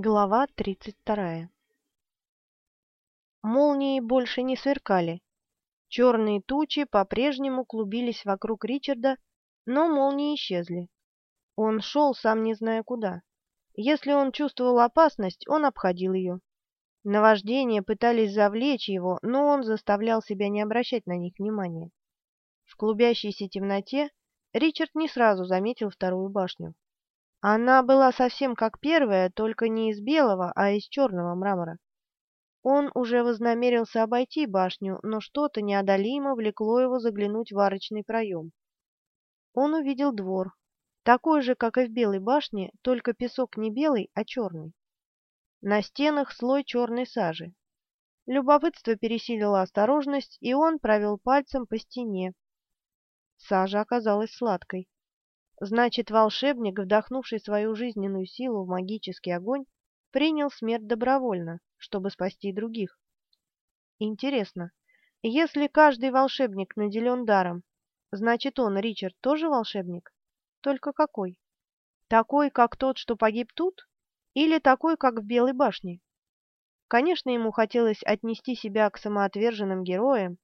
Глава тридцать вторая Молнии больше не сверкали. Черные тучи по-прежнему клубились вокруг Ричарда, но молнии исчезли. Он шел, сам не зная куда. Если он чувствовал опасность, он обходил ее. Наваждения пытались завлечь его, но он заставлял себя не обращать на них внимания. В клубящейся темноте Ричард не сразу заметил вторую башню. Она была совсем как первая, только не из белого, а из черного мрамора. Он уже вознамерился обойти башню, но что-то неодолимо влекло его заглянуть в арочный проем. Он увидел двор, такой же, как и в белой башне, только песок не белый, а черный. На стенах слой черной сажи. Любопытство пересилило осторожность, и он провел пальцем по стене. Сажа оказалась сладкой. Значит, волшебник, вдохнувший свою жизненную силу в магический огонь, принял смерть добровольно, чтобы спасти других. Интересно, если каждый волшебник наделен даром, значит он, Ричард, тоже волшебник? Только какой? Такой, как тот, что погиб тут? Или такой, как в Белой башне? Конечно, ему хотелось отнести себя к самоотверженным героям,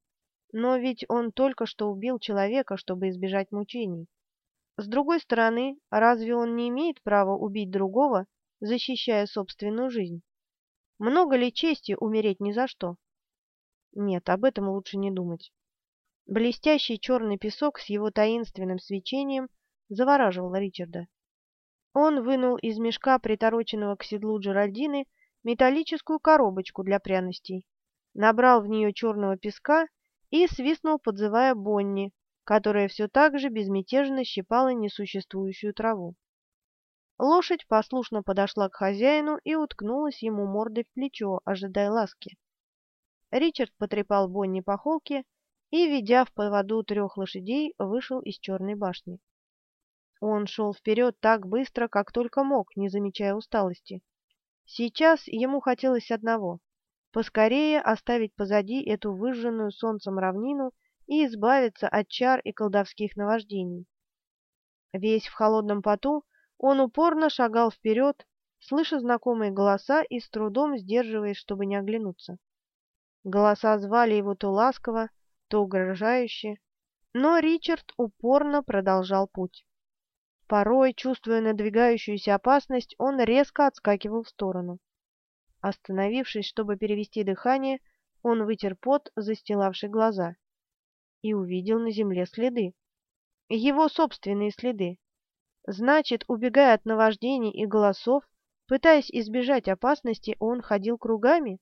но ведь он только что убил человека, чтобы избежать мучений. С другой стороны, разве он не имеет права убить другого, защищая собственную жизнь? Много ли чести умереть ни за что? Нет, об этом лучше не думать. Блестящий черный песок с его таинственным свечением завораживал Ричарда. Он вынул из мешка, притороченного к седлу Джеральдины, металлическую коробочку для пряностей, набрал в нее черного песка и свистнул, подзывая Бонни, которая все так же безмятежно щипала несуществующую траву. Лошадь послушно подошла к хозяину и уткнулась ему мордой в плечо, ожидая ласки. Ричард потрепал Бонни по холке и, ведя в поводу трех лошадей, вышел из черной башни. Он шел вперед так быстро, как только мог, не замечая усталости. Сейчас ему хотелось одного — поскорее оставить позади эту выжженную солнцем равнину и избавиться от чар и колдовских наваждений. Весь в холодном поту, он упорно шагал вперед, слыша знакомые голоса и с трудом сдерживаясь, чтобы не оглянуться. Голоса звали его то ласково, то угрожающе, но Ричард упорно продолжал путь. Порой, чувствуя надвигающуюся опасность, он резко отскакивал в сторону. Остановившись, чтобы перевести дыхание, он вытер пот, застилавший глаза и увидел на земле следы. Его собственные следы. Значит, убегая от наваждений и голосов, пытаясь избежать опасности, он ходил кругами?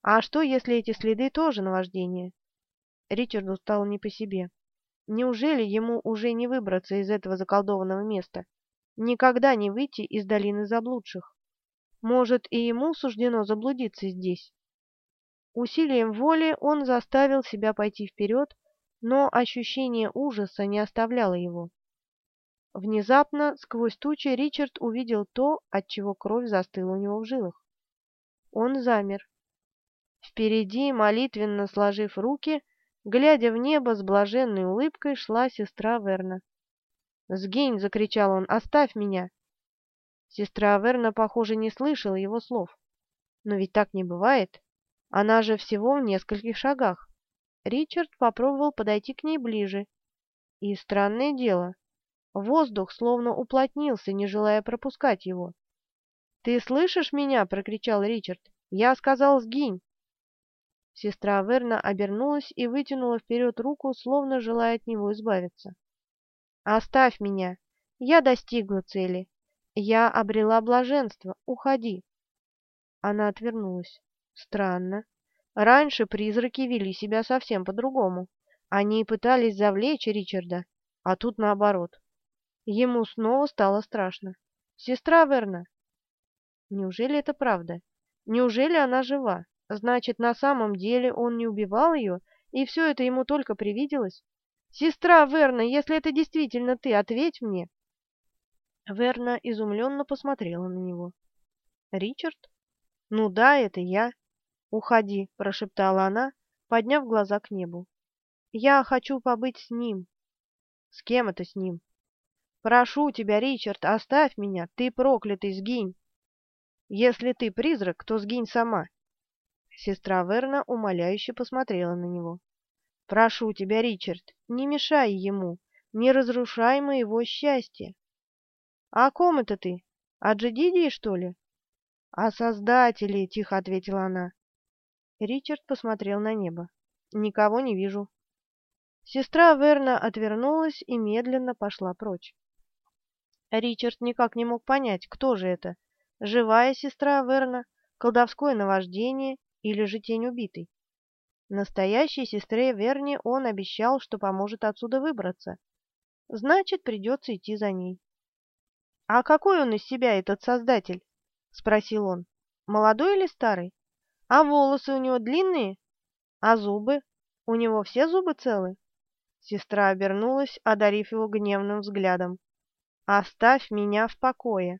А что, если эти следы тоже наваждение? Ричарду стало не по себе. Неужели ему уже не выбраться из этого заколдованного места? Никогда не выйти из долины заблудших? Может, и ему суждено заблудиться здесь? Усилием воли он заставил себя пойти вперед, но ощущение ужаса не оставляло его. Внезапно, сквозь тучи, Ричард увидел то, от чего кровь застыла у него в жилах. Он замер. Впереди, молитвенно сложив руки, глядя в небо с блаженной улыбкой, шла сестра Верна. «Сгинь!» — закричал он. «Оставь меня!» Сестра Верна, похоже, не слышала его слов. Но ведь так не бывает. Она же всего в нескольких шагах. Ричард попробовал подойти к ней ближе. И странное дело, воздух словно уплотнился, не желая пропускать его. «Ты слышишь меня?» — прокричал Ричард. «Я сказал, сгинь!» Сестра Верна обернулась и вытянула вперед руку, словно желая от него избавиться. «Оставь меня! Я достигла цели! Я обрела блаженство! Уходи!» Она отвернулась. «Странно. Раньше призраки вели себя совсем по-другому. Они пытались завлечь Ричарда, а тут наоборот. Ему снова стало страшно. «Сестра Верна!» Неужели это правда? Неужели она жива? Значит, на самом деле он не убивал ее, и все это ему только привиделось? «Сестра Верна, если это действительно ты, ответь мне!» Верна изумленно посмотрела на него. «Ричард? Ну да, это я. «Уходи», — прошептала она, подняв глаза к небу. «Я хочу побыть с ним». «С кем это с ним?» «Прошу тебя, Ричард, оставь меня, ты проклятый, сгинь!» Если ты призрак, то сгинь сама. Сестра Верна умоляюще посмотрела на него. «Прошу тебя, Ричард, не мешай ему, не разрушай моего счастья». «А о ком это ты? О Джедидии, что ли?» «О Создателе», — тихо ответила она. Ричард посмотрел на небо. «Никого не вижу». Сестра Верна отвернулась и медленно пошла прочь. Ричард никак не мог понять, кто же это — живая сестра Верна, колдовское наваждение или же тень убитой. Настоящей сестре Верни он обещал, что поможет отсюда выбраться. Значит, придется идти за ней. — А какой он из себя, этот создатель? — спросил он. — Молодой или старый? А волосы у него длинные? А зубы? У него все зубы целы? Сестра обернулась, одарив его гневным взглядом. «Оставь меня в покое!»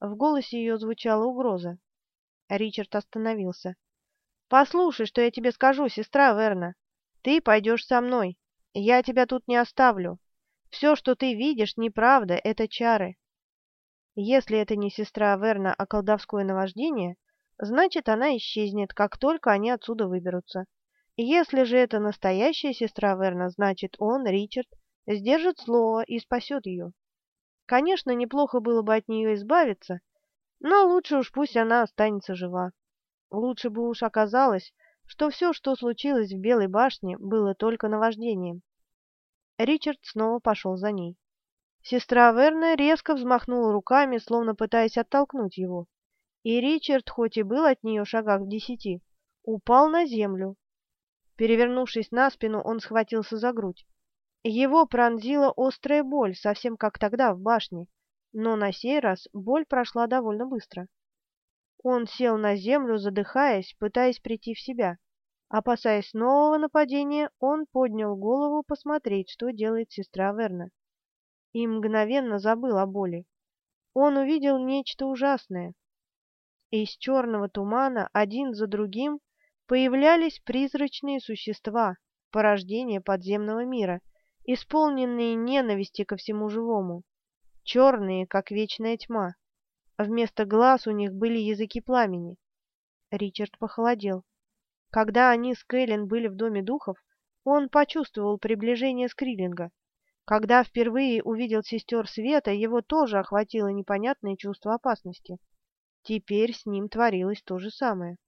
В голосе ее звучала угроза. Ричард остановился. «Послушай, что я тебе скажу, сестра Верна. Ты пойдешь со мной. Я тебя тут не оставлю. Все, что ты видишь, неправда, это чары. Если это не сестра Верна, а колдовское наваждение, значит, она исчезнет, как только они отсюда выберутся. Если же это настоящая сестра Верна, значит, он, Ричард, сдержит слово и спасет ее. Конечно, неплохо было бы от нее избавиться, но лучше уж пусть она останется жива. Лучше бы уж оказалось, что все, что случилось в Белой башне, было только наваждением. Ричард снова пошел за ней. Сестра Верна резко взмахнула руками, словно пытаясь оттолкнуть его. И Ричард, хоть и был от нее шагах в десяти, упал на землю. Перевернувшись на спину, он схватился за грудь. Его пронзила острая боль, совсем как тогда в башне, но на сей раз боль прошла довольно быстро. Он сел на землю, задыхаясь, пытаясь прийти в себя. Опасаясь нового нападения, он поднял голову посмотреть, что делает сестра Верна. И мгновенно забыл о боли. Он увидел нечто ужасное. Из черного тумана один за другим появлялись призрачные существа, порождения подземного мира, исполненные ненависти ко всему живому, черные, как вечная тьма. Вместо глаз у них были языки пламени. Ричард похолодел. Когда они с Кэлен были в Доме Духов, он почувствовал приближение Скриллинга. Когда впервые увидел сестер Света, его тоже охватило непонятное чувство опасности. Теперь с ним творилось то же самое.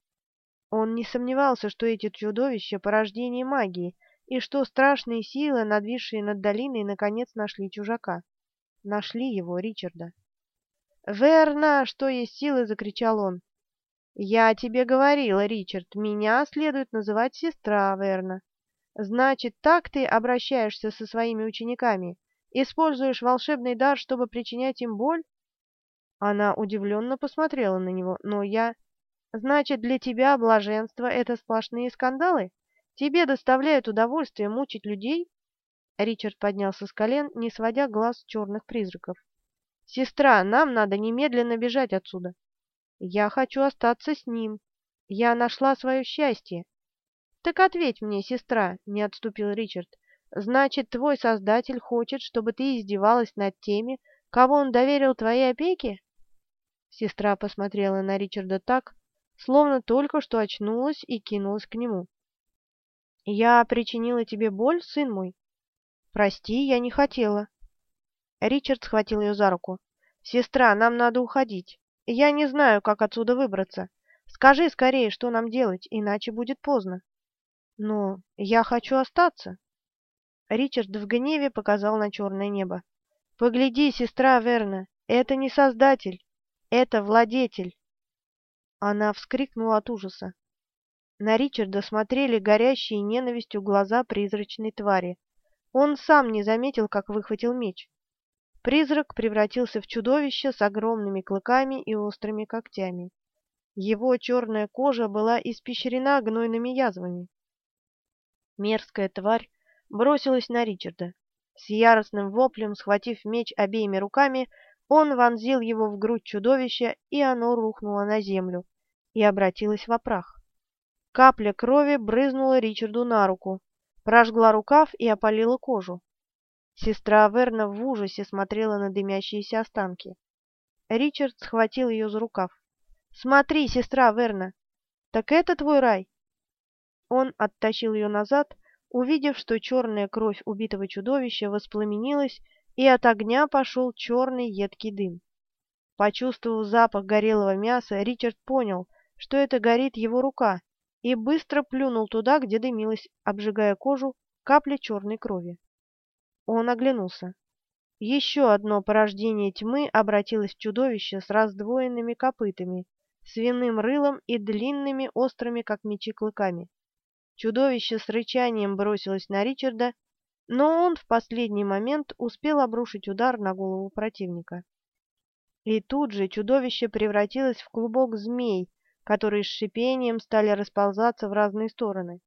Он не сомневался, что эти чудовища — порождение магии, и что страшные силы, надвисшие над долиной, наконец нашли чужака. Нашли его, Ричарда. «Верно, что есть силы!» — закричал он. «Я тебе говорила, Ричард, меня следует называть сестра Верна. Значит, так ты обращаешься со своими учениками? Используешь волшебный дар, чтобы причинять им боль?» Она удивленно посмотрела на него, но я... «Значит, для тебя блаженство — это сплошные скандалы? Тебе доставляет удовольствие мучить людей?» Ричард поднялся с колен, не сводя глаз черных призраков. «Сестра, нам надо немедленно бежать отсюда. Я хочу остаться с ним. Я нашла свое счастье». «Так ответь мне, сестра», — не отступил Ричард. «Значит, твой создатель хочет, чтобы ты издевалась над теми, кого он доверил твоей опеке?» Сестра посмотрела на Ричарда так, словно только что очнулась и кинулась к нему. «Я причинила тебе боль, сын мой?» «Прости, я не хотела». Ричард схватил ее за руку. «Сестра, нам надо уходить. Я не знаю, как отсюда выбраться. Скажи скорее, что нам делать, иначе будет поздно». «Но я хочу остаться». Ричард в гневе показал на черное небо. «Погляди, сестра Верна, это не Создатель, это Владетель». Она вскрикнула от ужаса. На Ричарда смотрели горящие ненавистью глаза призрачной твари. Он сам не заметил, как выхватил меч. Призрак превратился в чудовище с огромными клыками и острыми когтями. Его черная кожа была испещрена гнойными язвами. Мерзкая тварь бросилась на Ричарда. С яростным воплем, схватив меч обеими руками, он вонзил его в грудь чудовища, и оно рухнуло на землю и обратилось в прах. Капля крови брызнула Ричарду на руку, прожгла рукав и опалила кожу. Сестра Верна в ужасе смотрела на дымящиеся останки. Ричард схватил ее за рукав. Смотри, сестра Верна! Так это твой рай?» Он оттащил ее назад, увидев, что черная кровь убитого чудовища воспламенилась, и от огня пошел черный едкий дым. Почувствовав запах горелого мяса, Ричард понял, что это горит его рука, и быстро плюнул туда, где дымилась, обжигая кожу, капля черной крови. Он оглянулся. Еще одно порождение тьмы обратилось в чудовище с раздвоенными копытами, свиным рылом и длинными острыми, как мечи, клыками. Чудовище с рычанием бросилось на Ричарда, но он в последний момент успел обрушить удар на голову противника. И тут же чудовище превратилось в клубок змей, которые с шипением стали расползаться в разные стороны.